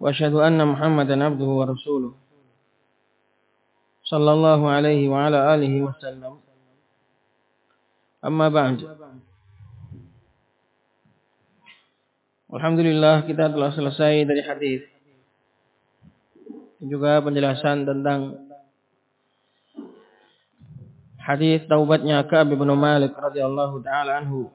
وأشهد أن محمدا عبده ورسوله صلى الله عليه وعلى آله وسلم أما بعد Alhamdulillah kita telah selesai dari hadis juga penjelasan tentang hadis taubatnya Ka'ab bin Malik radhiyallahu taala anhu.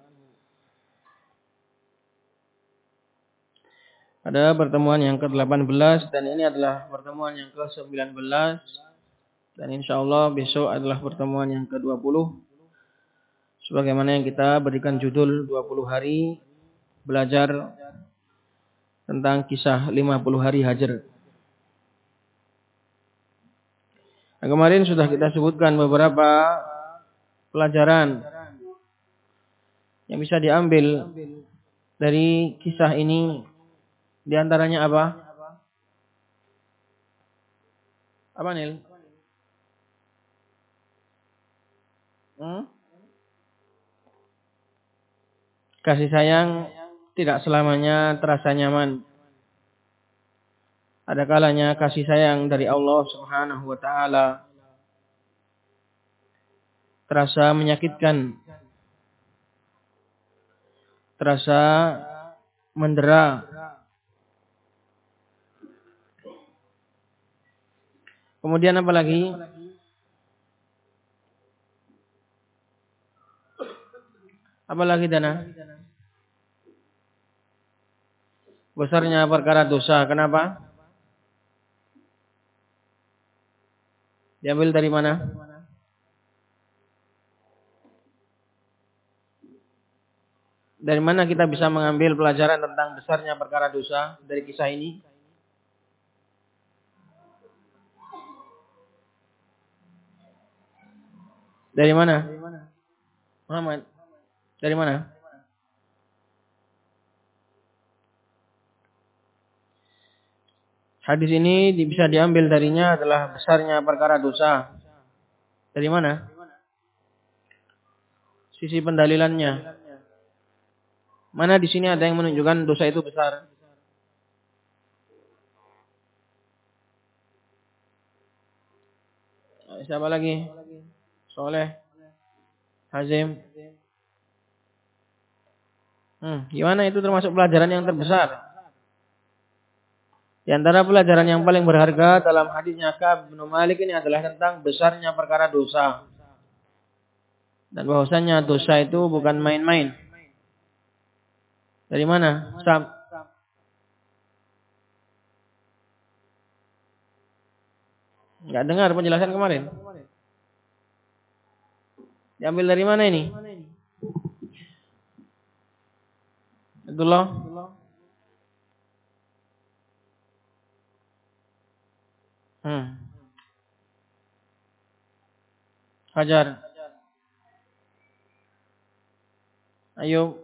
Pada pertemuan yang ke-18 dan ini adalah pertemuan yang ke-19 dan insya Allah besok adalah pertemuan yang ke-20 sebagaimana yang kita berikan judul 20 hari belajar tentang kisah 50 hari hajar. Nah, kemarin sudah kita sebutkan beberapa pelajaran yang bisa diambil dari kisah ini. Di antaranya apa? Apa Nil? Hmm? Kasih sayang tidak selamanya terasa nyaman. Ada kalanya kasih sayang dari Allah Subhanahu wa taala terasa menyakitkan. Terasa mendera. Kemudian apa lagi? Apa lagi Dana? Besarnya perkara dosa. Kenapa? Diambil dari mana? Dari mana kita bisa mengambil pelajaran tentang besarnya perkara dosa dari kisah ini? Dari mana? Muhammad. Dari mana? Hadis ini bisa diambil darinya adalah besarnya perkara dosa. Dari mana? Sisi pendalilannya. Mana di sini ada yang menunjukkan dosa itu besar? Siapa lagi? Soleh. Hazim. Hmm, gimana itu termasuk pelajaran yang terbesar? Di antara pelajaran yang paling berharga dalam hadisnya Ka'ab bin Malik ini adalah tentang besarnya perkara dosa. Dan bahwasanya dosa itu bukan main-main. Dari mana? Sam. Enggak dengar penjelasan kemarin. Diambil dari mana ini? Abdullah. Hmm. Hajar. Ayo.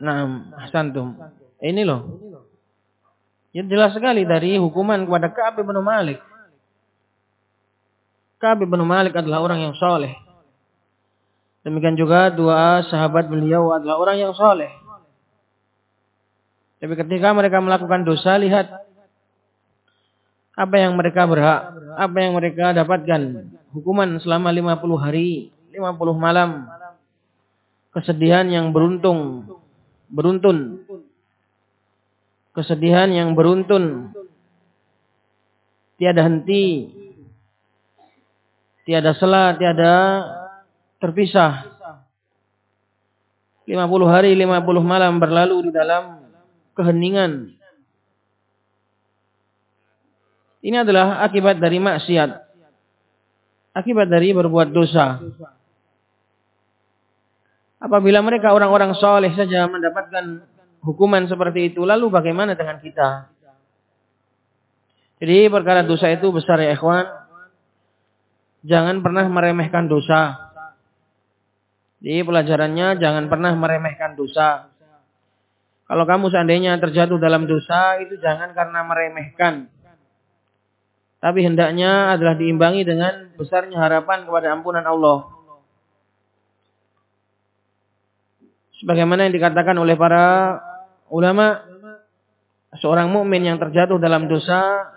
Nah, Hasantum. Ini loh. Ya jelas sekali dari hukuman kepada Ka'ab bin Malik. Ka'ab bin Malik adalah orang yang soleh. Demikian juga dua sahabat beliau adalah orang yang soleh. Tapi ketika mereka melakukan dosa, lihat apa yang mereka berhak, apa yang mereka dapatkan. Hukuman selama 50 hari, 50 malam. Kesedihan yang beruntung, beruntun. Kesedihan yang beruntun. Tiada henti. Tiada sela, tiada terpisah. 50 hari, 50 malam berlalu di dalam keheningan. Ini adalah akibat dari maksiat. Akibat dari berbuat dosa. Apabila mereka orang-orang soleh saja mendapatkan hukuman seperti itu, lalu bagaimana dengan kita? Jadi perkara dosa itu besar ya ikhwan. Jangan pernah meremehkan dosa. Jadi pelajarannya jangan pernah meremehkan dosa. Kalau kamu seandainya terjatuh dalam dosa, itu jangan karena meremehkan. Tapi hendaknya adalah diimbangi dengan besarnya harapan kepada ampunan Allah. sebagaimana yang dikatakan oleh para ulama seorang mukmin yang terjatuh dalam dosa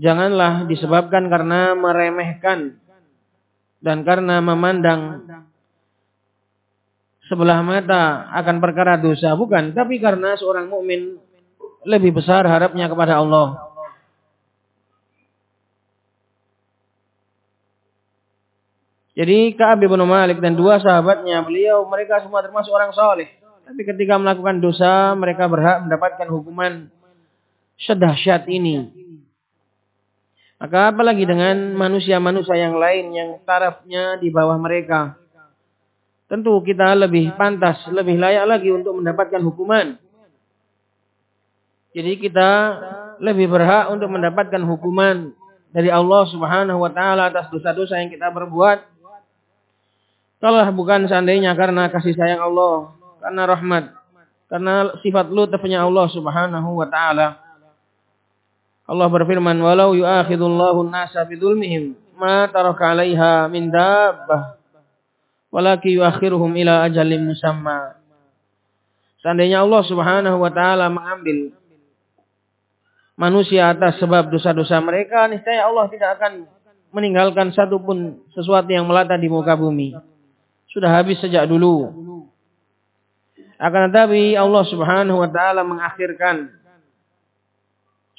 janganlah disebabkan karena meremehkan dan karena memandang sebelah mata akan perkara dosa bukan tapi karena seorang mukmin lebih besar harapnya kepada Allah Jadi Ka'ab bin Malik dan dua sahabatnya, beliau mereka semua termasuk orang soleh. Tapi ketika melakukan dosa, mereka berhak mendapatkan hukuman sedahsyat ini. Maka apalagi dengan manusia-manusia yang lain yang tarafnya di bawah mereka. Tentu kita lebih pantas, lebih layak lagi untuk mendapatkan hukuman. Jadi kita lebih berhak untuk mendapatkan hukuman dari Allah Subhanahu wa taala atas dosa-dosa yang kita perbuat kalau bukan seandainya karena kasih sayang Allah, karena rahmat, karena sifat lutfnya Allah Subhanahu wa taala. Allah berfirman, "Walau yu'akhidullahu an-nasa bidzulmihim ma taraka 'alaiha min dabbah, walakin yu'akhiruhum ila ajalin musamma." Seandainya Allah Subhanahu wa taala mengambil manusia atas sebab dosa-dosa mereka, niscaya Allah tidak akan meninggalkan satupun sesuatu yang melata di muka bumi sudah habis sejak dulu. Akan tetapi Allah Subhanahu wa taala mengakhirkan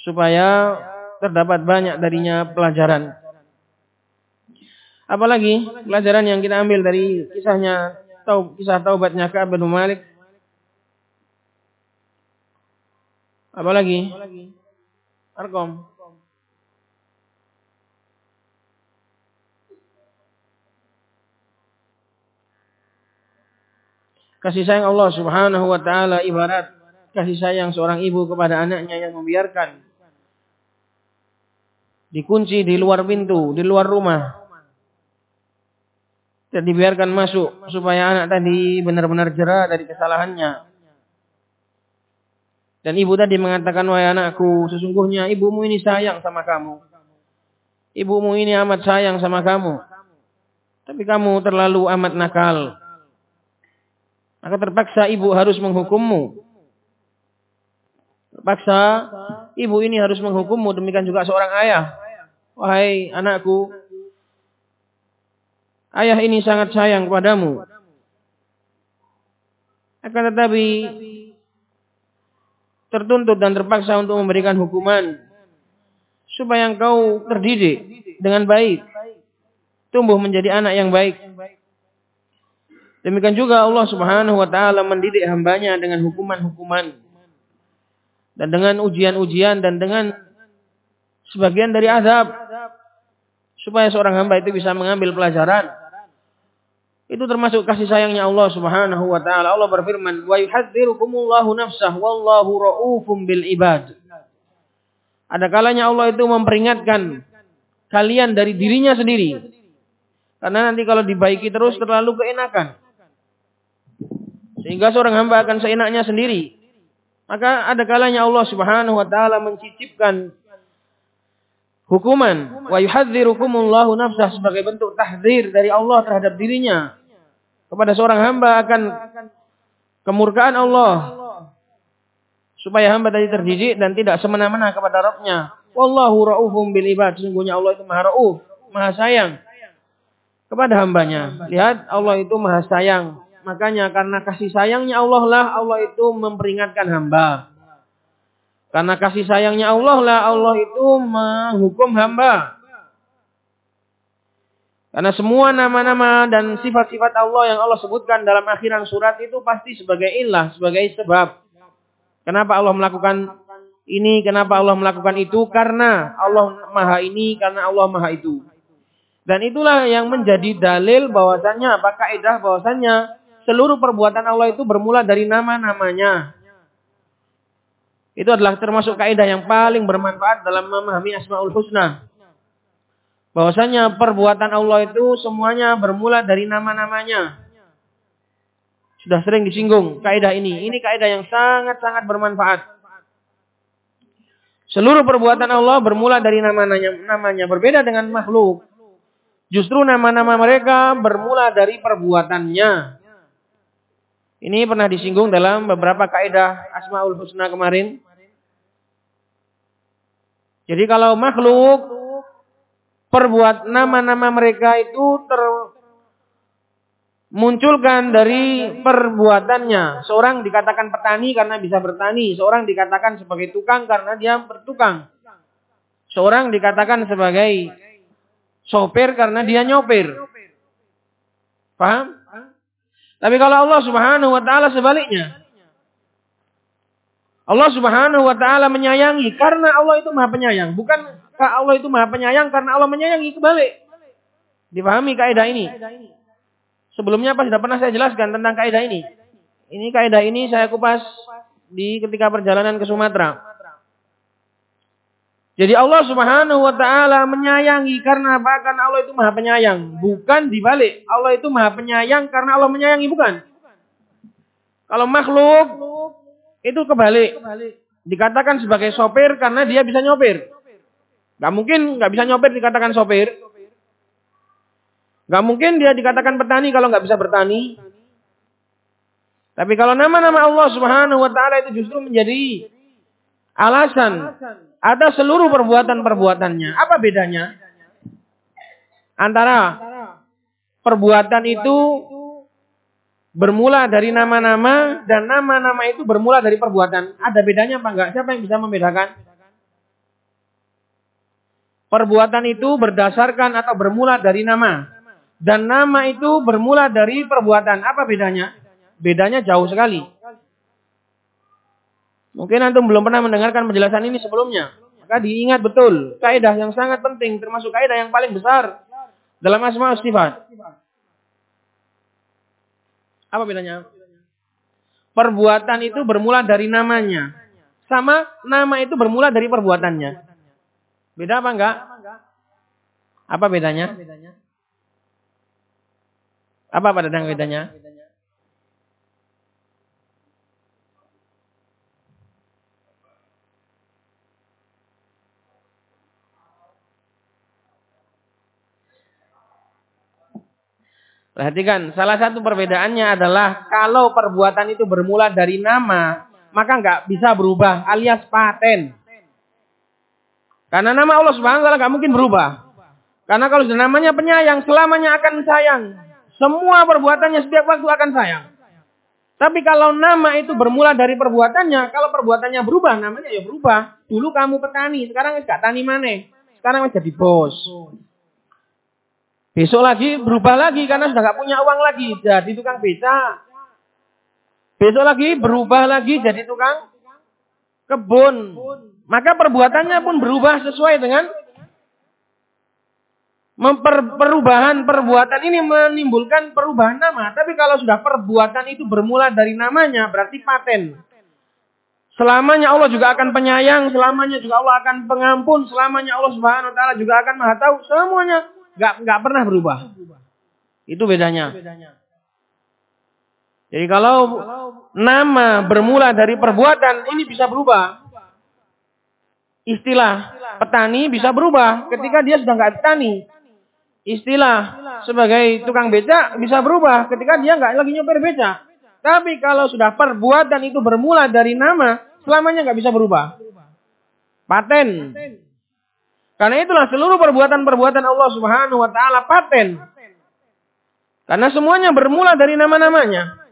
supaya terdapat banyak darinya pelajaran. Apalagi pelajaran yang kita ambil dari kisahnya tau kisah taubatnya Ka'ab bin Malik. Apalagi? Arkom. Kasih sayang Allah subhanahu wa ta'ala ibarat kasih sayang seorang ibu kepada anaknya yang membiarkan dikunci di luar pintu, di luar rumah. Dan dibiarkan masuk supaya anak tadi benar-benar jerah dari kesalahannya. Dan ibu tadi mengatakan, wahai anakku, sesungguhnya ibumu ini sayang sama kamu. Ibumu ini amat sayang sama kamu. Tapi kamu terlalu amat nakal. Maka terpaksa ibu harus menghukummu. Terpaksa ibu ini harus menghukummu. Demikian juga seorang ayah. Wahai anakku. Ayah ini sangat sayang kepadamu. Akan tetapi tertuntut dan terpaksa untuk memberikan hukuman supaya engkau terdidik dengan baik, tumbuh menjadi anak yang baik. Demikian juga Allah Subhanahu wa taala mendidik hambanya dengan hukuman-hukuman dan dengan ujian-ujian dan dengan sebagian dari azab supaya seorang hamba itu bisa mengambil pelajaran. Itu termasuk kasih sayangnya Allah Subhanahu wa taala. Allah berfirman, "Wa yuhadzirukumullahu nafsah wallahu raufum bil ibad." Ada kalanya Allah itu memperingatkan kalian dari dirinya sendiri. Karena nanti kalau dibaiki terus terlalu keenakan. Sehingga seorang hamba akan seenaknya sendiri. Maka ada kalanya Allah Subhanahu wa taala mencicipkan hukuman wa yuhadzirukumullahu nafsah sebagai bentuk tahdzir dari Allah terhadap dirinya kepada seorang hamba akan kemurkaan Allah supaya hamba tadi terdidik dan tidak semena-mena kepada Rabbnya. Wallahu raufum bil ibad. Sesungguhnya Allah itu Maha Rauf, Maha sayang kepada hambanya. Lihat Allah itu Maha sayang Makanya karena kasih sayangnya Allah lah Allah itu memperingatkan hamba. Karena kasih sayangnya Allah lah Allah itu menghukum hamba. Karena semua nama-nama dan sifat-sifat Allah yang Allah sebutkan dalam akhiran surat itu pasti sebagai ilah, sebagai sebab. Kenapa Allah melakukan ini, kenapa Allah melakukan itu? Karena Allah maha ini, karena Allah maha itu. Dan itulah yang menjadi dalil bahwasannya, apa kaidah bahwasannya seluruh perbuatan Allah itu bermula dari nama-namanya. Itu adalah termasuk kaidah yang paling bermanfaat dalam memahami Asmaul Husna. Bahwasanya perbuatan Allah itu semuanya bermula dari nama-namanya. Sudah sering disinggung kaidah ini. Ini kaidah yang sangat-sangat bermanfaat. Seluruh perbuatan Allah bermula dari nama-namanya. Namanya berbeda dengan makhluk. Justru nama-nama mereka bermula dari perbuatannya. Ini pernah disinggung dalam beberapa kaidah Asmaul Husna kemarin. Jadi kalau makhluk perbuat nama-nama mereka itu termunculkan dari perbuatannya. Seorang dikatakan petani karena bisa bertani, seorang dikatakan sebagai tukang karena dia bertukang. Seorang dikatakan sebagai sopir karena dia nyopir. Paham? Tapi kalau Allah Subhanahu wa taala sebaliknya. Allah Subhanahu wa taala menyayangi karena Allah itu Maha Penyayang, bukan Allah itu Maha Penyayang karena Allah menyayangi kebalik. Dipahami kaidah ini? Sebelumnya apa sudah pernah saya jelaskan tentang kaidah ini? Ini kaidah ini saya kupas di ketika perjalanan ke Sumatera. Jadi Allah Subhanahu wa taala menyayangi karena? Karena Allah itu Maha Penyayang, bukan dibalik. Allah itu Maha Penyayang karena Allah menyayangi, bukan. Kalau makhluk itu kebalik. Dikatakan sebagai sopir karena dia bisa nyopir. Gak mungkin gak bisa nyopir dikatakan sopir. Gak mungkin dia dikatakan petani kalau gak bisa bertani. Tapi kalau nama-nama Allah Subhanahu wa taala itu justru menjadi alasan ada seluruh perbuatan-perbuatannya. Apa bedanya? Antara perbuatan itu bermula dari nama-nama dan nama-nama itu bermula dari perbuatan. Ada bedanya apa enggak? Siapa yang bisa membedakan? Perbuatan itu berdasarkan atau bermula dari nama. Dan nama itu bermula dari perbuatan. Apa bedanya? Bedanya jauh sekali. Mungkin antum belum pernah mendengarkan penjelasan ini sebelumnya. Maka diingat betul. Kaidah yang sangat penting. Termasuk kaidah yang paling besar. Dalam asma sifat. Apa bedanya? Perbuatan itu bermula dari namanya. Sama nama itu bermula dari perbuatannya. Beda apa enggak? Apa bedanya? Apa pada bedanya? Perhatikan, salah satu perbedaannya adalah kalau perbuatan itu bermula dari nama, maka nggak bisa berubah alias paten. Karena nama Allah Subhanahu wa taala nggak mungkin berubah. Karena kalau sudah namanya penyayang, selamanya akan sayang. Semua perbuatannya setiap waktu akan sayang. Tapi kalau nama itu bermula dari perbuatannya, kalau perbuatannya berubah, namanya ya berubah. Dulu kamu petani, sekarang nggak tani mana? Sekarang jadi bos. Besok lagi berubah lagi karena sudah nggak punya uang lagi jadi tukang beca. Besok lagi berubah lagi jadi tukang kebun. Maka perbuatannya pun berubah sesuai dengan memper, perubahan perbuatan ini menimbulkan perubahan nama. Tapi kalau sudah perbuatan itu bermula dari namanya berarti paten. Selamanya Allah juga akan penyayang, selamanya juga Allah akan pengampun, selamanya Allah Subhanahu wa taala juga akan Maha tahu semuanya nggak nggak pernah berubah. Itu bedanya. Jadi kalau nama bermula dari perbuatan ini bisa berubah. Istilah petani bisa berubah ketika dia sudah nggak petani. Istilah sebagai tukang beca bisa berubah ketika dia nggak lagi nyopir beca. Tapi kalau sudah perbuatan itu bermula dari nama, selamanya nggak bisa berubah. Paten. Karena itulah seluruh perbuatan-perbuatan Allah Subhanahu wa taala paten. Karena semuanya bermula dari nama-namanya.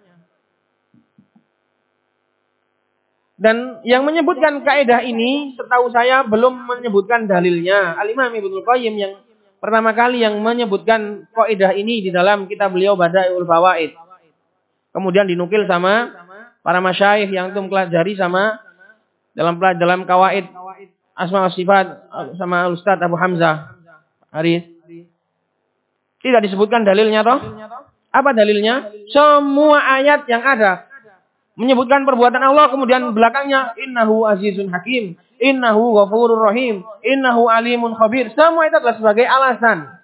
Dan yang menyebutkan kaidah ini setahu saya belum menyebutkan dalilnya. Al-Imam Ibnu Qayyim yang pertama kali yang menyebutkan kaidah ini di dalam kitab beliau Bada'iul Fawaid. Kemudian dinukil sama para masyayikh yang tum pelajari sama dalam dalam kawaid asma sifat sama Ustaz Abu Hamzah Haris. Tidak disebutkan dalilnya toh? Apa dalilnya? Semua ayat yang ada menyebutkan perbuatan Allah kemudian belakangnya innahu azizun hakim, innahu ghafurur rahim, innahu alimun khabir. Semua itu adalah sebagai alasan.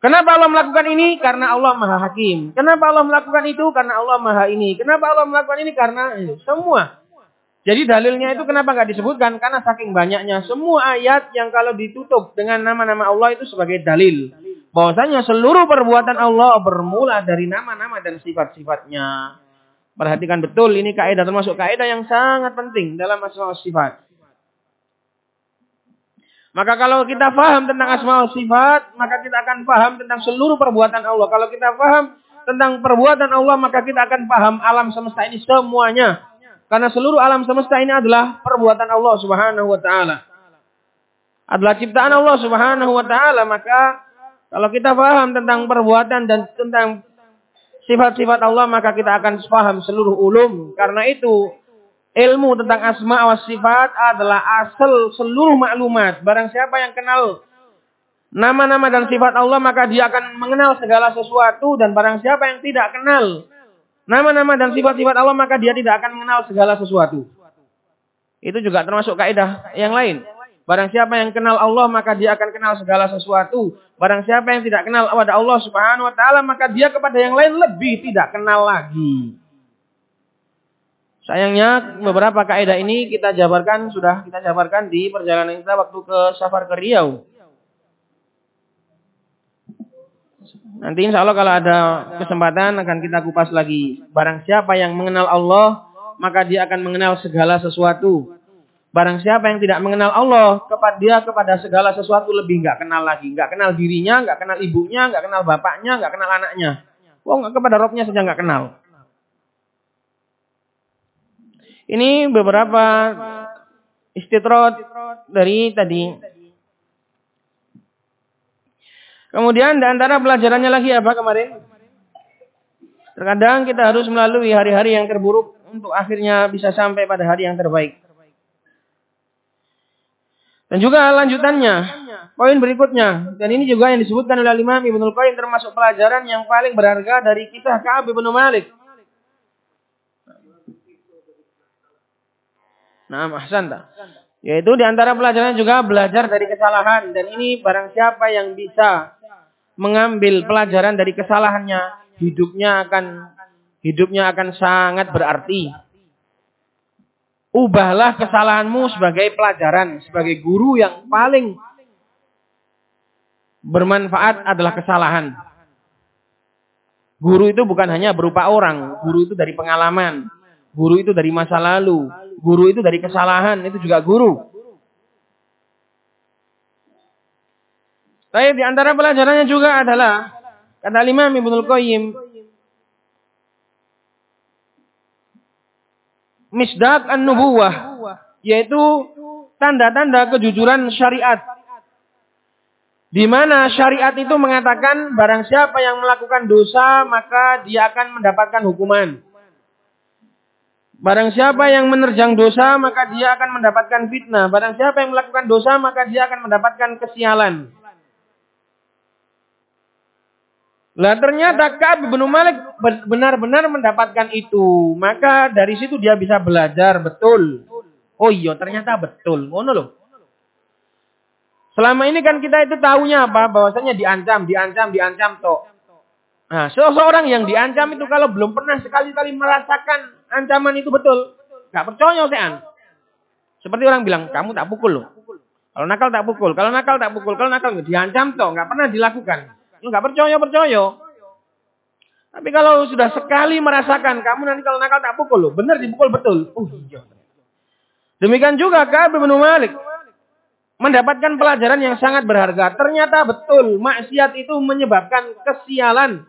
Kenapa Allah melakukan ini? Karena Allah Maha Hakim. Kenapa Allah melakukan itu? Karena Allah Maha ini. Kenapa Allah melakukan ini? Karena semua. Jadi dalilnya itu kenapa nggak disebutkan? Karena saking banyaknya semua ayat yang kalau ditutup dengan nama-nama Allah itu sebagai dalil bahwasanya seluruh perbuatan Allah bermula dari nama-nama dan sifat-sifatnya. Perhatikan betul ini kaidah termasuk kaidah yang sangat penting dalam asma sifat. Maka kalau kita paham tentang asma sifat, maka kita akan paham tentang seluruh perbuatan Allah. Kalau kita paham tentang perbuatan Allah, maka kita akan paham alam semesta ini semuanya. Karena seluruh alam semesta ini adalah perbuatan Allah Subhanahu wa taala. Adalah ciptaan Allah Subhanahu wa taala, maka kalau kita paham tentang perbuatan dan tentang sifat-sifat Allah, maka kita akan paham seluruh ulum. Karena itu, ilmu tentang asma wa sifat adalah asal seluruh maklumat. Barang siapa yang kenal nama-nama dan sifat Allah, maka dia akan mengenal segala sesuatu. Dan barang siapa yang tidak kenal nama-nama dan sifat-sifat Allah, maka dia tidak akan mengenal segala sesuatu. Itu juga termasuk kaidah yang lain. Barang siapa yang kenal Allah maka dia akan kenal segala sesuatu. Barang siapa yang tidak kenal kepada Allah Subhanahu wa taala maka dia kepada yang lain lebih tidak kenal lagi. Sayangnya beberapa kaidah ini kita jabarkan sudah kita jabarkan di perjalanan kita waktu ke safar ke Riau. Nanti insya Allah kalau ada kesempatan akan kita kupas lagi. Barang siapa yang mengenal Allah, maka dia akan mengenal segala sesuatu. Barang siapa yang tidak mengenal Allah, kepada dia kepada segala sesuatu lebih nggak kenal lagi, nggak kenal dirinya, nggak kenal ibunya, nggak kenal bapaknya, nggak kenal anaknya. Oh, nggak kepada Robnya saja nggak kenal. Ini beberapa istitrot dari tadi. Kemudian di antara pelajarannya lagi apa kemarin? Terkadang kita harus melalui hari-hari yang terburuk untuk akhirnya bisa sampai pada hari yang terbaik. Dan juga lanjutannya, poin berikutnya. Dan ini juga yang disebutkan oleh Imam Ibnu Qayyim termasuk pelajaran yang paling berharga dari kisah Ka'ab bin Malik. Nah, ahsan Yaitu di antara pelajaran juga belajar dari kesalahan. Dan ini barang siapa yang bisa mengambil pelajaran dari kesalahannya, hidupnya akan hidupnya akan sangat berarti ubahlah kesalahanmu sebagai pelajaran, sebagai guru yang paling bermanfaat adalah kesalahan. Guru itu bukan hanya berupa orang, guru itu dari pengalaman, guru itu dari masa lalu, guru itu dari kesalahan, itu juga guru. Tapi di antara pelajarannya juga adalah kata Imam Ibnu Qayyim misdak an-nubuwah, yaitu tanda-tanda kejujuran syariat. Di mana syariat itu mengatakan barang siapa yang melakukan dosa maka dia akan mendapatkan hukuman. Barang siapa yang menerjang dosa maka dia akan mendapatkan fitnah. Barang siapa yang melakukan dosa maka dia akan mendapatkan kesialan. Lah ternyata Ka'ab bin Malik benar-benar mendapatkan itu. Maka dari situ dia bisa belajar betul. Oh iya ternyata betul. Ngono loh. Selama ini kan kita itu tahunya apa? Bahwasanya diancam, diancam, diancam toh. Nah, seseorang yang diancam itu kalau belum pernah sekali-kali merasakan ancaman itu betul, nggak percaya sean. Seperti orang bilang, kamu tak pukul loh. Kalau nakal tak pukul, kalau nakal tak pukul, kalau nakal diancam toh, nggak pernah dilakukan. Lu nggak percaya, percaya. Tapi kalau sudah sekali merasakan, kamu nanti kalau nakal tak pukul loh. Benar dipukul betul. Iya. Demikian juga Ka'ab bin Malik. Mendapatkan pelajaran yang sangat berharga. Ternyata betul, maksiat itu menyebabkan kesialan.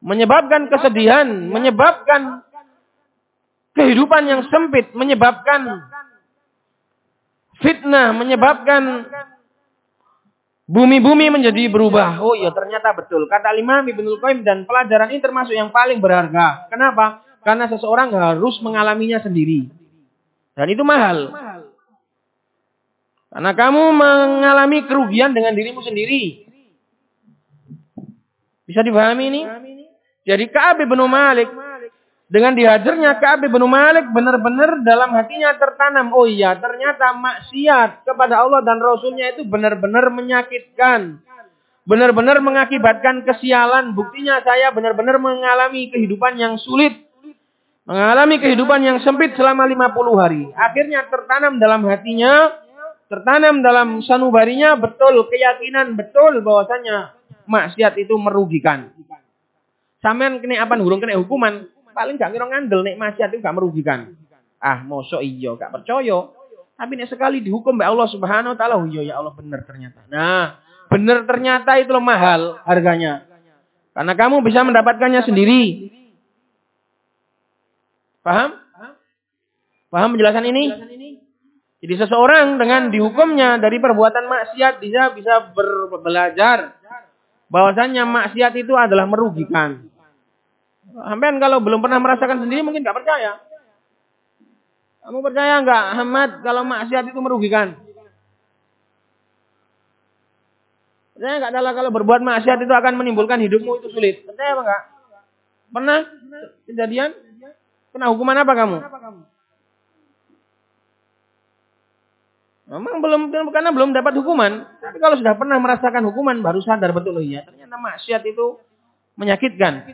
Menyebabkan kesedihan. Menyebabkan kehidupan yang sempit. Menyebabkan fitnah. Menyebabkan Bumi-bumi menjadi berubah. Oh iya ternyata betul. Kata Imam Ibnu Qayyim dan pelajaran ini termasuk yang paling berharga. Kenapa? Karena seseorang harus mengalaminya sendiri. Dan itu mahal. Karena kamu mengalami kerugian dengan dirimu sendiri. Bisa dipahami ini? Jadi Ka'ab bin Malik dengan dihajarnya Ka'ab bin Malik benar-benar dalam hatinya tertanam. Oh iya, ternyata maksiat kepada Allah dan Rasulnya itu benar-benar menyakitkan. Benar-benar mengakibatkan kesialan. Buktinya saya benar-benar mengalami kehidupan yang sulit. Mengalami kehidupan yang sempit selama 50 hari. Akhirnya tertanam dalam hatinya. Tertanam dalam sanubarinya betul. Keyakinan betul bahwasanya maksiat itu merugikan. Sampean kena apa hurung kena hukuman, paling gak kira ngandel nek maksiat itu gak merugikan. Ah, mosok iya gak percaya. Tapi nek sekali dihukum oleh Allah Subhanahu wa taala, oh iya ya Allah benar ternyata. Nah, benar ternyata itu loh mahal harganya. Karena kamu bisa mendapatkannya sendiri. Paham? Paham penjelasan ini? Jadi seseorang dengan dihukumnya dari perbuatan maksiat bisa bisa berbelajar bahwasannya maksiat itu adalah merugikan. Sampean kalau belum pernah merasakan sendiri mungkin nggak percaya. Kamu percaya nggak, Ahmad, kalau maksiat itu merugikan? Percaya nggak adalah kalau berbuat maksiat itu akan menimbulkan hidupmu itu sulit? Percaya apa enggak? Pernah kejadian? Kena hukuman apa kamu? Memang belum karena belum dapat hukuman. Tapi kalau sudah pernah merasakan hukuman baru sadar betul ya. Ternyata maksiat itu menyakitkan.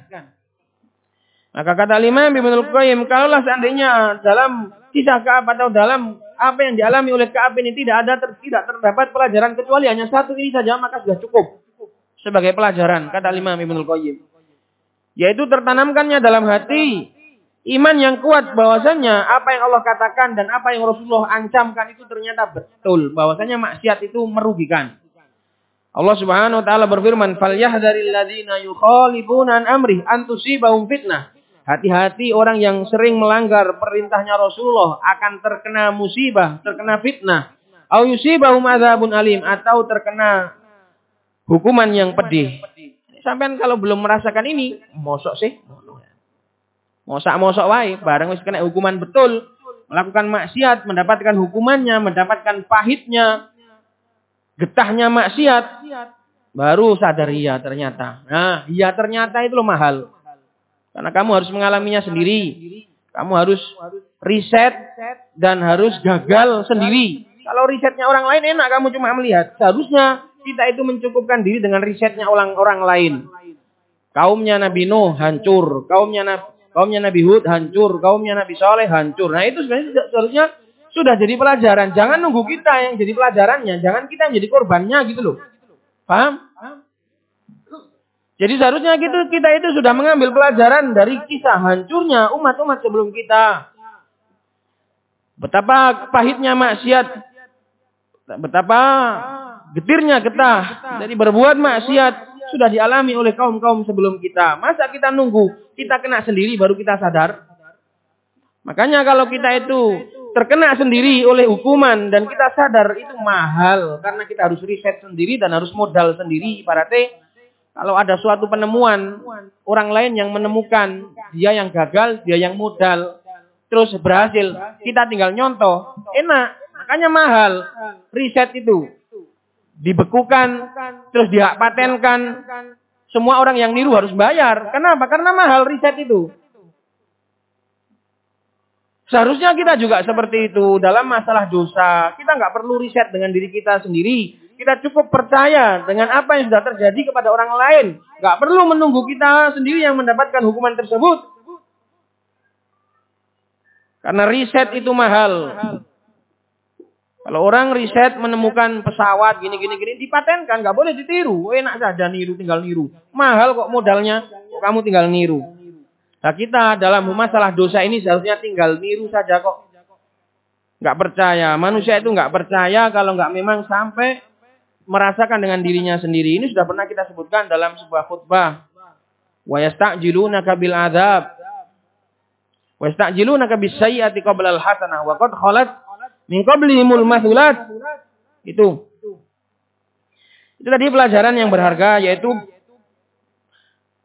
Maka kata lima Ibnu Qayyim, kalaulah seandainya dalam kisah Ka'ab atau dalam apa yang dialami oleh Ka'ab ini tidak ada ter, tidak terdapat pelajaran kecuali hanya satu ini saja maka sudah cukup sebagai pelajaran kata lima Ibnu Qayyim. Yaitu tertanamkannya dalam hati Iman yang kuat bahwasannya apa yang Allah katakan dan apa yang Rasulullah ancamkan itu ternyata betul. Bahwasanya maksiat itu merugikan. Allah Subhanahu wa taala berfirman, "Falyahdharil ladzina yukhalifuna an amri an tusibahum fitnah." Hati-hati orang yang sering melanggar perintahnya Rasulullah akan terkena musibah, terkena fitnah. Au yusibahum adzabun alim atau terkena hukuman yang pedih. Sampai kalau belum merasakan ini, mosok sih? Mosak-mosok wae, bareng wis kena hukuman betul, melakukan maksiat, mendapatkan hukumannya, mendapatkan pahitnya, getahnya maksiat, baru sadar iya ternyata. Nah, iya ternyata itu loh mahal. Karena kamu harus mengalaminya sendiri. Kamu harus riset dan harus gagal sendiri. Kalau risetnya orang lain enak kamu cuma melihat. Seharusnya kita itu mencukupkan diri dengan risetnya orang-orang lain. Kaumnya Nabi Nuh hancur. Kaumnya Nabi Kaumnya Nabi Hud hancur, kaumnya Nabi Soleh hancur. Nah itu sebenarnya seharusnya sudah jadi pelajaran. Jangan nunggu kita yang jadi pelajarannya. Jangan kita yang jadi korbannya gitu loh. Paham? Jadi seharusnya gitu kita itu sudah mengambil pelajaran dari kisah hancurnya umat-umat sebelum kita. Betapa pahitnya maksiat. Betapa getirnya getah dari berbuat maksiat sudah dialami oleh kaum-kaum sebelum kita. Masa kita nunggu kita kena sendiri baru kita sadar? Makanya kalau kita itu terkena sendiri oleh hukuman dan kita sadar itu mahal karena kita harus riset sendiri dan harus modal sendiri ibaratnya kalau ada suatu penemuan orang lain yang menemukan dia yang gagal dia yang modal terus berhasil kita tinggal nyontoh enak makanya mahal riset itu dibekukan, terus dipatenkan. Semua orang yang niru harus bayar. Kenapa? Karena mahal riset itu. Seharusnya kita juga seperti itu dalam masalah dosa. Kita nggak perlu riset dengan diri kita sendiri. Kita cukup percaya dengan apa yang sudah terjadi kepada orang lain. Nggak perlu menunggu kita sendiri yang mendapatkan hukuman tersebut. Karena riset itu mahal. Kalau orang riset menemukan pesawat gini gini dipatenkan, nggak boleh ditiru. Enak saja niru, tinggal niru. Mahal kok modalnya, kok kamu tinggal niru. Nah kita dalam masalah dosa ini seharusnya tinggal niru saja kok. Nggak percaya. Manusia itu nggak percaya kalau nggak memang sampai merasakan dengan dirinya sendiri. Ini sudah pernah kita sebutkan dalam sebuah khutbah. Wa yasta'jilunaka bil adzab. Wa yasta'jilunaka bis sayyi'ati qabla al hasanah wa qad khalat Min qablihimul mathulat. Itu. Itu tadi pelajaran yang berharga yaitu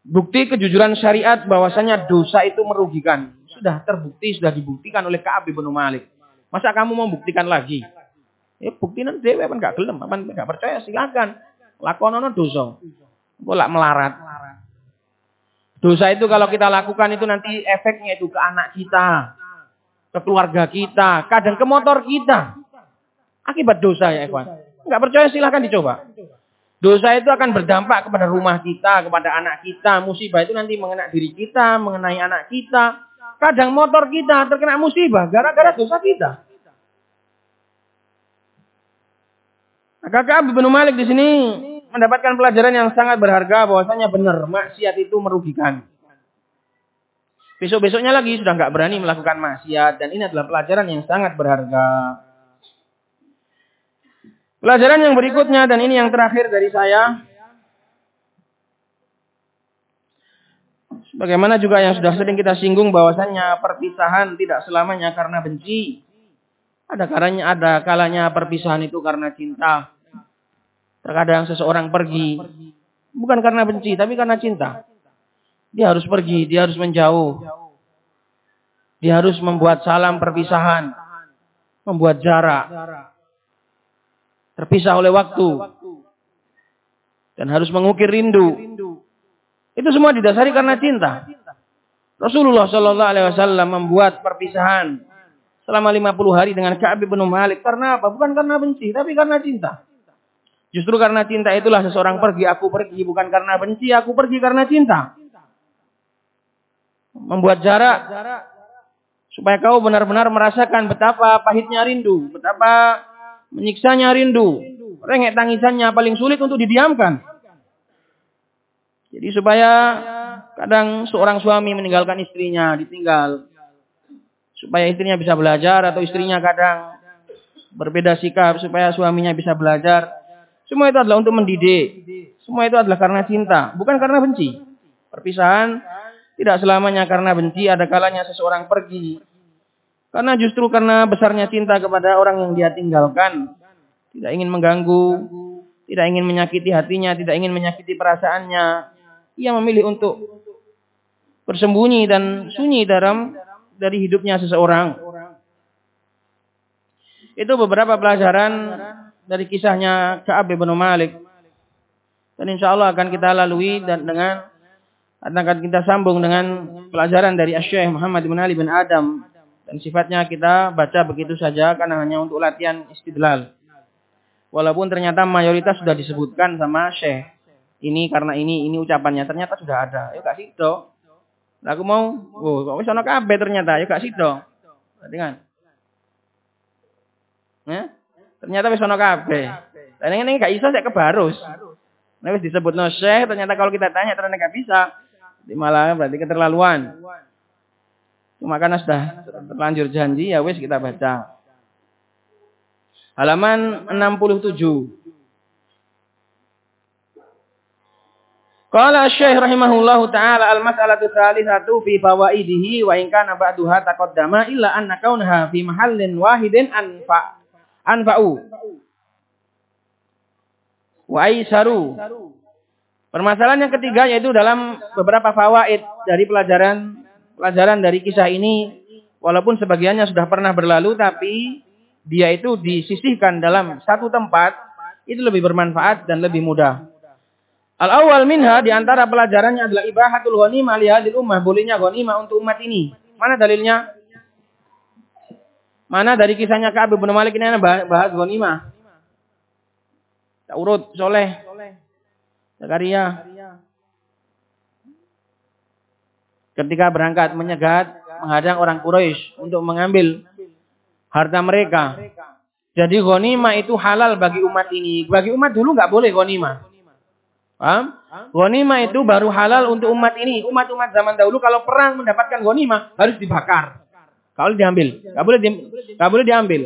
bukti kejujuran syariat bahwasanya dosa itu merugikan. Sudah terbukti, sudah dibuktikan oleh Ka'ab bin Malik. Masa kamu mau buktikan lagi? Ya bukti nanti dewe apa enggak gelem, apa enggak percaya silakan. Lakonono dosa. Bolak melarat. Dosa itu kalau kita lakukan itu nanti efeknya itu ke anak kita, ke keluarga kita, kadang ke motor kita. Akibat dosa ya Ikhwan. Enggak percaya silahkan dicoba. Dosa itu akan berdampak kepada rumah kita, kepada anak kita. Musibah itu nanti mengenai diri kita, mengenai anak kita. Kadang motor kita terkena musibah gara-gara dosa kita. Maka Ka'ab bin Malik di sini mendapatkan pelajaran yang sangat berharga bahwasanya benar maksiat itu merugikan. Besok-besoknya lagi sudah nggak berani melakukan maksiat dan ini adalah pelajaran yang sangat berharga. Pelajaran yang berikutnya dan ini yang terakhir dari saya. Bagaimana juga yang sudah sering kita singgung bahwasanya perpisahan tidak selamanya karena benci. Ada kalanya ada kalanya perpisahan itu karena cinta. Terkadang seseorang pergi bukan karena benci tapi karena cinta. Dia harus pergi, dia harus menjauh. Dia harus membuat salam perpisahan, membuat jarak. Terpisah oleh waktu. Dan harus mengukir rindu. Itu semua didasari karena cinta. Rasulullah Shallallahu Alaihi Wasallam membuat perpisahan selama 50 hari dengan Ka'ab bin Malik. Karena apa? Bukan karena benci, tapi karena cinta. Justru karena cinta itulah seseorang pergi, aku pergi. Bukan karena benci, aku pergi karena cinta. Membuat jarak. Supaya kau benar-benar merasakan betapa pahitnya rindu. Betapa menyiksanya rindu. Rengek tangisannya paling sulit untuk didiamkan. Jadi supaya kadang seorang suami meninggalkan istrinya, ditinggal supaya istrinya bisa belajar atau istrinya kadang berbeda sikap supaya suaminya bisa belajar. Semua itu adalah untuk mendidik. Semua itu adalah karena cinta, bukan karena benci. Perpisahan tidak selamanya karena benci, ada kalanya seseorang pergi. Karena justru karena besarnya cinta kepada orang yang dia tinggalkan. Tidak ingin mengganggu, tidak ingin menyakiti hatinya, tidak ingin menyakiti perasaannya. Ia memilih untuk bersembunyi dan sunyi dalam dari hidupnya seseorang. Itu beberapa pelajaran dari kisahnya Ka'ab bin Malik. Dan insya Allah akan kita lalui dan dengan akan kita sambung dengan pelajaran dari Asy'ah Muhammad bin Ali bin Adam dan sifatnya kita baca begitu saja karena hanya untuk latihan istidlal. Walaupun ternyata mayoritas sudah disebutkan sama Syekh. Ini karena ini ini ucapannya ternyata sudah ada. Yuk kasih dong. Aku mau, oh, kok ana kabeh ternyata, ya gak sida. Berarti kan. Ya? Ternyata wis ana kabeh. Dan ini gak iso sik kebarus. Nek wis disebut no syekh, ternyata kalau kita tanya ternyata gak bisa. Jadi malah berarti keterlaluan. Cuma karena sudah terlanjur janji, ya wis kita baca. Halaman 67. Qala Syekh rahimahullahu taala al-mas'alatu tsalitsatu fi fawaidihi wa in kana ba'daha taqaddama illa anna kaunaha fi mahallin wahidin anfa anfa'u wa aisaru. Permasalahan yang ketiga yaitu dalam beberapa fawaid dari pelajaran pelajaran dari kisah ini walaupun sebagiannya sudah pernah berlalu tapi dia itu disisihkan dalam satu tempat itu lebih bermanfaat dan lebih mudah. Al-awwal minha di antara pelajarannya adalah ibahatul ghanimah li hadil ummah, bolehnya ghanimah untuk umat ini. Mana dalilnya? Mana dari kisahnya Ka'ab bin Malik ini bahas ghanimah? Tak urut, soleh. Zakaria. Ketika berangkat menyegat, menghadang orang Quraisy untuk mengambil harta mereka. Jadi ghanimah itu halal bagi umat ini. Bagi umat dulu nggak boleh ghanimah. Paham? Ghanimah itu baru halal untuk umat ini. Umat-umat zaman dahulu kalau perang mendapatkan ghanimah harus dibakar. Kalau diambil, enggak boleh di, enggak boleh diambil.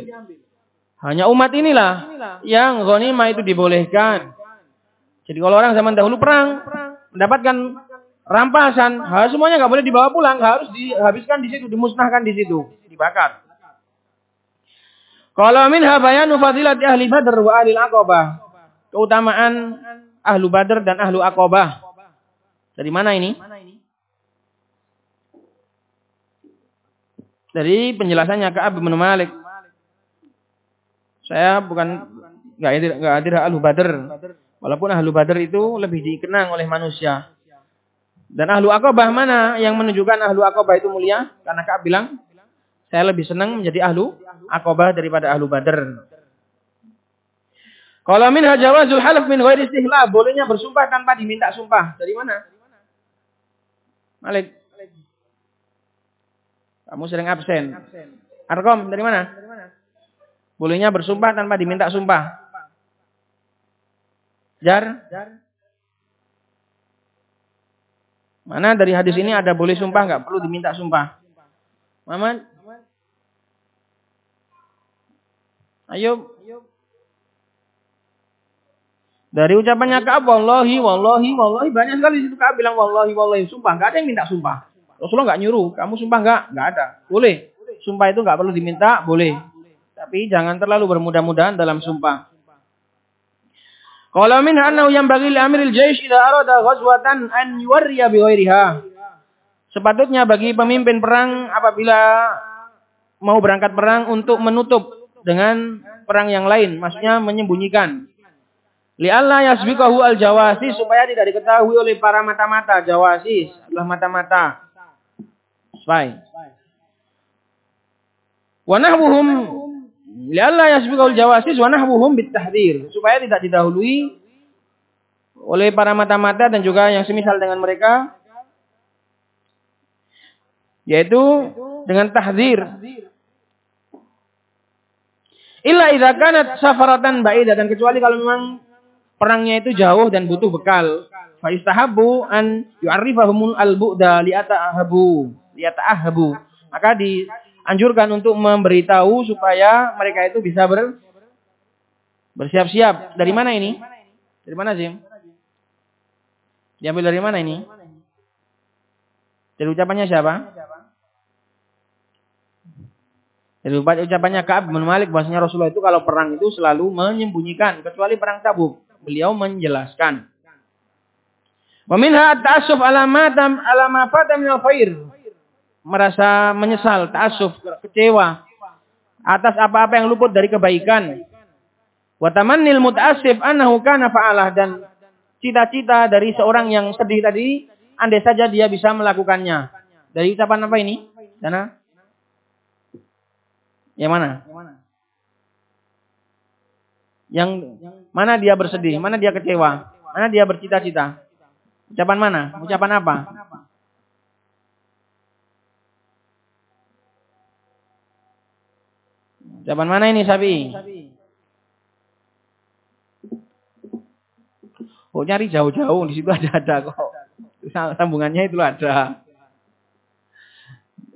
Hanya umat inilah yang ghanimah itu dibolehkan. Jadi kalau orang zaman dahulu perang mendapatkan rampasan, harus semuanya enggak boleh dibawa pulang, harus dihabiskan di situ, dimusnahkan di situ, dibakar. Kalau min habayanu fadilati ahli badr wa ahli aqabah. Keutamaan ahlu Badr dan ahlu Aqabah. Dari mana ini? Dari penjelasannya ke Abu bin Malik. Saya bukan nggak hadir hadir ahlu Badr Walaupun ahlu badar itu lebih dikenang oleh manusia. Dan ahlu akobah mana yang menunjukkan ahlu akobah itu mulia? Karena Ka'ab bilang, saya lebih senang menjadi ahlu akobah daripada ahlu badar. Kalau min hajawazul halaf min ghairi istihla, bolehnya bersumpah tanpa diminta sumpah. Dari mana? Malik. Kamu sering absen. Arkom, dari mana? Bolehnya bersumpah tanpa diminta sumpah. Jar? Mana dari hadis ini ada boleh sumpah nggak? Perlu diminta sumpah. Maman? Ayo dari ucapannya Ka'ab, wallahi, wallahi, wallahi. Banyak sekali situ Ka'ab bilang wallahi, wallahi. Sumpah, nggak ada yang minta sumpah. Rasulullah nggak nyuruh, kamu sumpah nggak? Nggak ada. Boleh. Sumpah itu nggak perlu diminta, boleh. Tapi jangan terlalu bermudah-mudahan dalam sumpah. Kalau min annahu yang bagi amiril jaysh idza arada ghazwatan an yuwarriya bi. Sepatutnya bagi pemimpin perang apabila mau berangkat perang untuk menutup dengan perang yang lain, maksudnya menyembunyikan. Li'alla yasbiqahu al-jawasis supaya tidak diketahui oleh para mata-mata. Jawasis adalah mata-mata. Spy. Wa nahwuhum li'alla yasbiqahu al-jawasis wa nahwuhum bitahdir. Supaya tidak didahului oleh para mata-mata dan juga yang semisal dengan mereka yaitu dengan tahdir. Illa idza kanat safaratan ba'idah dan kecuali kalau memang perangnya itu jauh dan butuh bekal. Fa istahabu an yu'arrifahumul al-bu'da li'ata'ahabu, li'ata'ahabu. Maka dianjurkan untuk memberitahu supaya mereka itu bisa ber bersiap-siap. Dari mana ini? Dari mana, Zim? Diambil dari mana ini? Dari ucapannya siapa? Dari ucapannya Ka'ab bin Malik bahwasanya Rasulullah itu kalau perang itu selalu menyembunyikan kecuali perang Tabuk beliau menjelaskan. Wa minha ta'assuf ala ma ala ma fata min al-khair. Merasa menyesal, ta'assuf, kecewa atas apa-apa yang luput dari kebaikan. Wa tamannil muta'assib annahu kana fa'alah dan cita-cita dari seorang yang sedih tadi andai saja dia bisa melakukannya. Dari ucapan apa ini? Sana? Yang mana? Yang mana? Yang mana dia bersedih, mana dia kecewa, mana dia bercita-cita. Ucapan mana? Ucapan apa? Ucapan mana ini Sabi? Oh nyari jauh-jauh di situ ada ada kok. Sambungannya itu ada.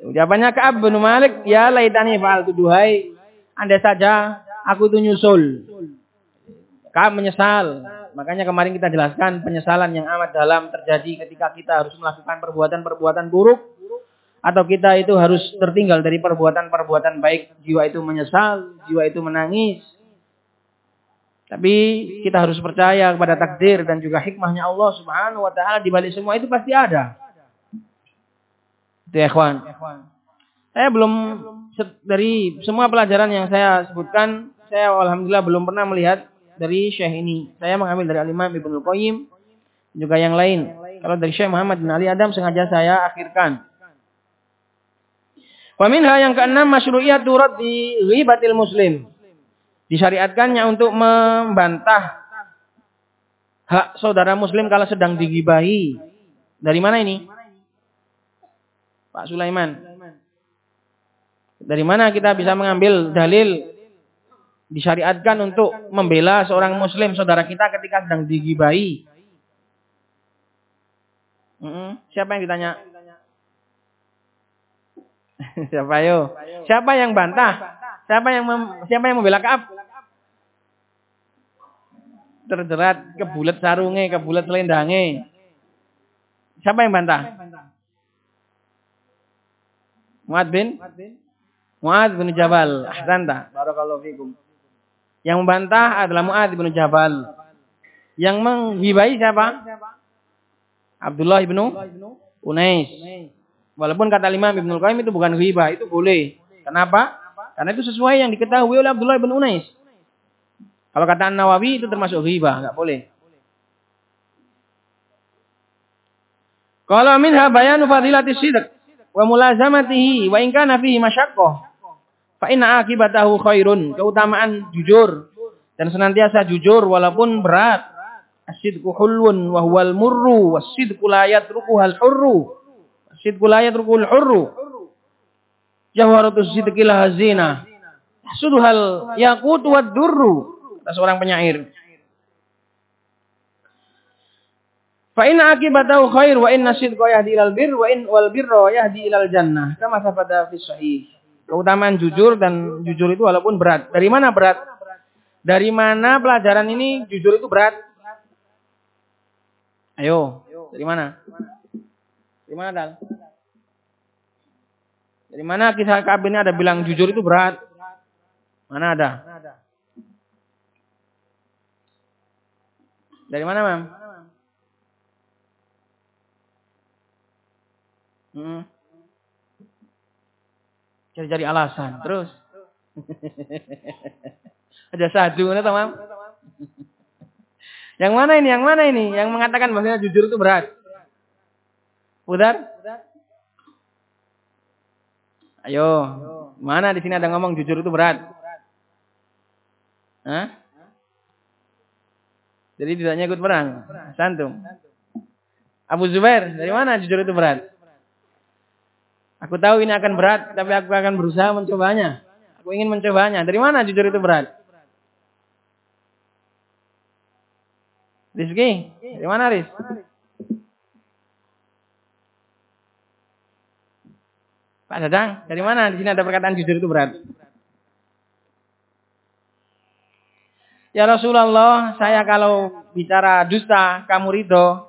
Ucapannya Ka'ab bin Malik, ya laitani fa'al tuduhai. Anda saja aku itu nyusul. Kamu menyesal. Makanya kemarin kita jelaskan penyesalan yang amat dalam terjadi ketika kita harus melakukan perbuatan-perbuatan buruk. Atau kita itu harus tertinggal dari perbuatan-perbuatan baik. Jiwa itu menyesal, jiwa itu menangis. Tapi kita harus percaya kepada takdir dan juga hikmahnya Allah subhanahu wa ta'ala. Di balik semua itu pasti ada. Itu ya. Saya belum dari semua pelajaran yang saya sebutkan. Saya alhamdulillah belum pernah melihat dari Syekh ini. Saya mengambil dari Al-Imam Ibnu Qayyim juga yang lain. Kalau dari Syekh Muhammad bin Ali Adam sengaja saya akhirkan. Wa minha yang keenam masyru'iyatu raddi ghibatil muslim. Disyariatkannya untuk membantah hak saudara muslim kalau sedang digibahi. Dari mana ini? Pak Sulaiman. Dari mana kita bisa mengambil dalil disyariatkan untuk membela seorang muslim saudara kita ketika sedang digibai. Siapa yang ditanya? siapa yo? Siapa yang bantah? Siapa yang mem siapa yang membela Kaab? Terjerat kebulet sarunge, kebulet selendange. Siapa yang bantah? Muad bin? Muad bin Jabal. Ahsanta. Barakallahu fikum. Yang membantah adalah Mu'ad bin Jabal. Yang menghibai siapa? Abdullah bin Unais. Walaupun kata Imam Ibnu Qayyim itu bukan ghibah, itu boleh. Kenapa? Karena itu sesuai yang diketahui oleh Abdullah bin Unais. Kalau kata Nawawi itu termasuk ghibah, nggak boleh. Kalau minha bayanu fadilati sidq wa mulazamatihi wa in kana fihi fa inna akibatahu khairun. Keutamaan jujur dan senantiasa jujur walaupun berat. Asidku hulwun wa huwal murru wasidku la yatrukuhu al hurru. Asidku la yatrukuhu al hurru. Jawharatus sidqi la hazina. Suduhal yakut wa durru. Seorang penyair. Fa inna akibatahu khair wa inna yahdi ilal bir wa in wal birra yahdi ilal jannah. Kama sabata fi sahih. Keutamaan jujur dan jujur itu walaupun berat. Dari mana berat? Dari mana pelajaran ini jujur itu berat? Ayo, dari mana? Dari mana Dal? Dari mana kisah Ka'ab ini ada bilang jujur itu berat? Mana ada? Dari mana, Mam? Hmm. Cari-cari alasan. Terus. Ada satu, mana teman? Yang mana ini? Yang mana ini? Yang mengatakan bahasanya jujur itu berat. Udar? Ayo. Mana di sini ada ngomong jujur itu berat? Hah? Jadi tidaknya ikut perang. Santum. Abu Zubair, dari mana jujur itu berat? Aku tahu ini akan berat, tapi aku akan berusaha mencobanya. Aku ingin mencobanya. Dari mana jujur itu berat? Rizki, dari mana Riz? Pak Dadang, dari mana di sini ada perkataan jujur itu berat? Ya Rasulullah, saya kalau bicara dusta, kamu ridho.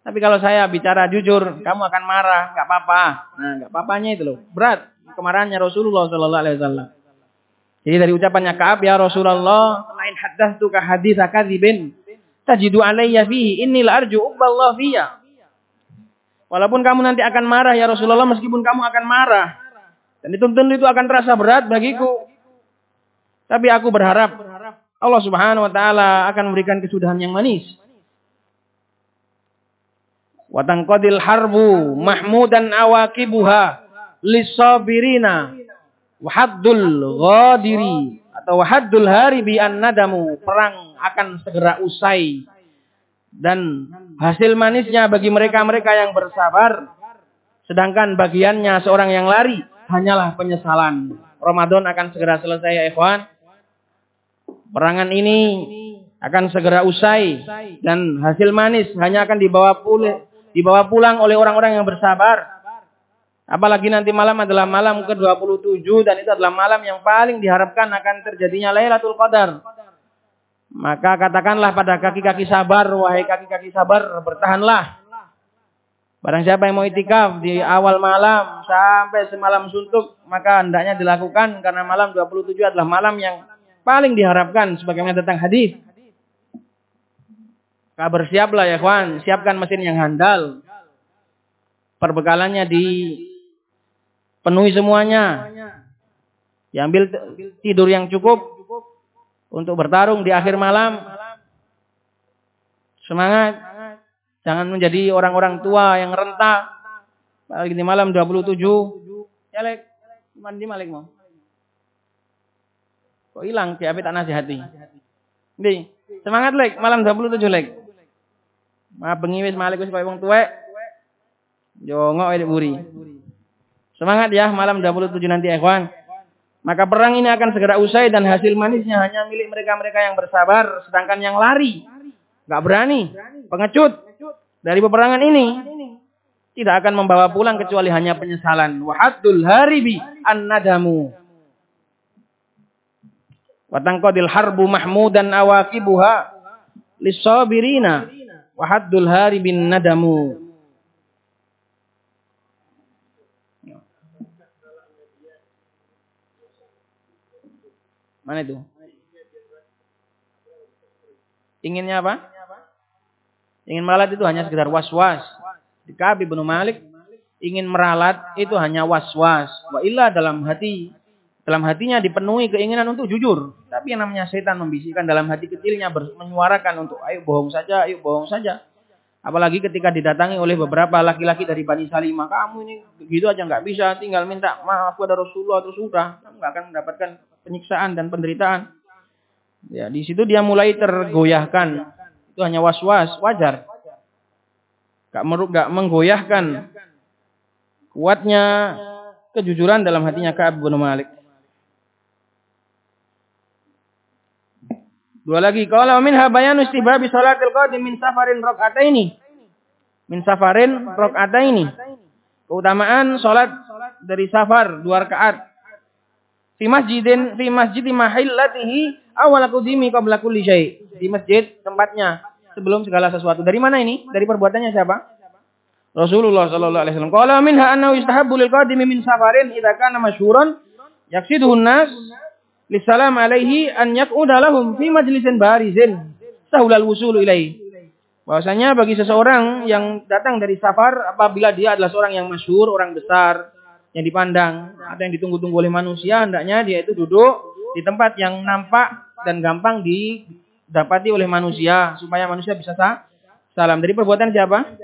Tapi kalau saya bicara jujur, kamu akan marah, nggak apa-apa. Nah, nggak apa-apanya itu loh. Berat kemarahannya Rasulullah Shallallahu Alaihi Wasallam. Jadi dari ucapannya Kaab ya Rasulullah, lain hadas tuh hadis akadzibin, tajidu alayya fihi, inilah arju ubballah fiyya. Walaupun kamu nanti akan marah ya Rasulullah, meskipun kamu akan marah. Dan itu tentu itu akan terasa berat bagiku. Tapi aku berharap Allah subhanahu wa ta'ala akan memberikan kesudahan yang manis. Watangkodil harbu mahmudan awakibuha lisabirina wahaddul ghadiri atau wahaddul haribi an nadamu perang akan segera usai. Dan hasil manisnya bagi mereka-mereka yang bersabar. Sedangkan bagiannya seorang yang lari hanyalah penyesalan. Ramadan akan segera selesai ya ikhwan. Perangan ini akan segera usai. Dan hasil manis hanya akan dibawa pulih dibawa pulang oleh orang-orang yang bersabar. Apalagi nanti malam adalah malam ke-27 dan itu adalah malam yang paling diharapkan akan terjadinya Lailatul Qadar. Maka katakanlah pada kaki-kaki sabar, wahai kaki-kaki sabar, bertahanlah. Barang siapa yang mau itikaf di awal malam sampai semalam suntuk, maka hendaknya dilakukan karena malam 27 adalah malam yang paling diharapkan sebagaimana tentang hadis. Kabar siaplah ya kawan, siapkan mesin yang handal. Perbekalannya dipenuhi semuanya. Diambil tidur yang cukup untuk bertarung di akhir malam. Semangat. Jangan menjadi orang-orang tua yang renta. Lagi di malam 27. Ya, Lek. Mandi Malik mau. Kok hilang? Siapa tak nasihati? Nih, semangat Lek. Malam 27 Lek. Ma bengi wis malik wis koyo wong tuwek. Jongo wae buri. Semangat ya malam 27 nanti ikhwan. Maka perang ini akan segera usai dan hasil manisnya hanya milik mereka-mereka yang bersabar, sedangkan yang lari, nggak berani, pengecut dari peperangan ini tidak akan membawa pulang kecuali hanya penyesalan. Wahadul haribi an-nadamu. Watangkodil harbu mahmudan awakibuha lisabirina Wahaddul hari bin nadamu. Mana itu? Inginnya apa? Ingin meralat itu hanya sekedar was-was. Di Kabi bin Malik ingin meralat itu hanya was-was. Wa illa dalam hati dalam hatinya dipenuhi keinginan untuk jujur. Tapi yang namanya setan membisikkan dalam hati kecilnya menyuarakan untuk ayo bohong saja, ayo bohong saja. Apalagi ketika didatangi oleh beberapa laki-laki dari Bani Salimah. Kamu ini begitu aja nggak bisa. Tinggal minta maaf kepada Rasulullah atau sudah. Kamu nggak akan mendapatkan penyiksaan dan penderitaan. Ya, di situ dia mulai tergoyahkan. Itu hanya was-was, wajar. Gak, meruk, gak menggoyahkan kuatnya kejujuran dalam hatinya Ka'ab bin Malik. Dua lagi. Kalau minha bayanu istihbabi salatil qadim min safarin rakaataini. Min safarin rakaataini. Keutamaan salat dari safar dua rakaat. Fi masjidin fi masjid mahillatihi awal qudimi qabla kulli syai. Di masjid tempatnya sebelum segala sesuatu. Dari mana ini? Dari perbuatannya siapa? Rasulullah sallallahu alaihi wasallam. Qala minha annahu yustahabbu lil qadimi min safarin idza kana masyhuran yaksiduhu an-nas Lissalam alaihi an yak'uda lahum fi majlisin barizin. Sahulal wusul ilaihi. Bahwasanya bagi seseorang yang datang dari safar apabila dia adalah seorang yang masyhur, orang besar yang dipandang atau yang ditunggu-tunggu oleh manusia, hendaknya dia itu duduk di tempat yang nampak dan gampang didapati oleh manusia supaya manusia bisa sah. Salam. Dari perbuatan siapa?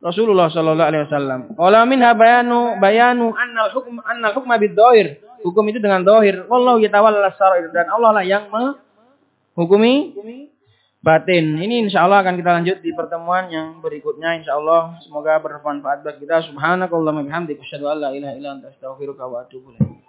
Rasulullah sallallahu alaihi wasallam. Qala minha bayanu bayanu annal hukm annal hukma bid-dhahir Hukum itu dengan dohir. Wallahu yatawalla sarair. Dan Allah lah yang menghukumi batin. Ini insya Allah akan kita lanjut di pertemuan yang berikutnya. Insya Allah semoga bermanfaat bagi kita. Subhanakallahumma bihamdika asyhadu an la ilaha illa anta astaghfiruka wa atubu ilaik.